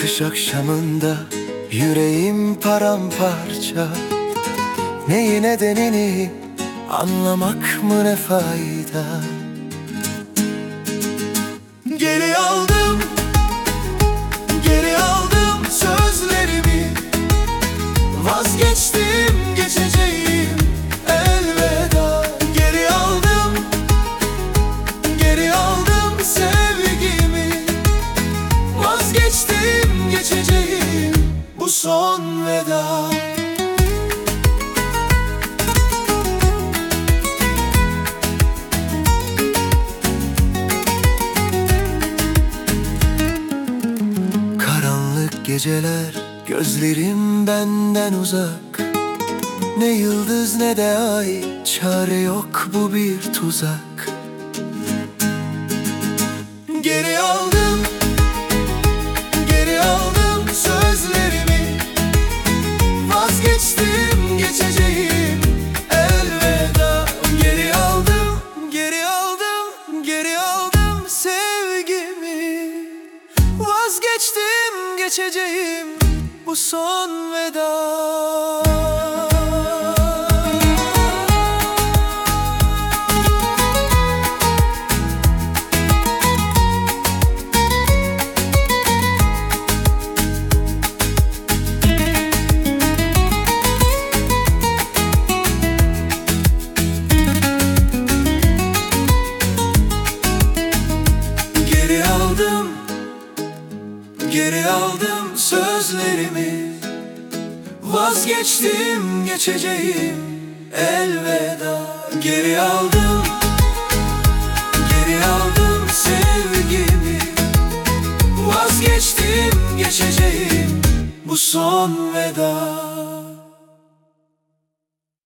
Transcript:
Kış akşamında yüreğim paramparça. Neyi nedenini anlamak mı ne fayda? Geri aldım, geri aldım sözlerimi. Vazgeçtim geçeceğim elveda. Geri aldım, geri aldım sevgimi. Vazgeçtim veda. Karanlık geceler gözlerim benden uzak. Ne yıldız ne de ay çare yok bu bir tuzak geçeceğim bu son veda Geri aldım sözlerimi. Vazgeçtim geçeceğim elveda. Geri aldım Geri aldım sevgimi. Vazgeçtim geçeceğim bu son veda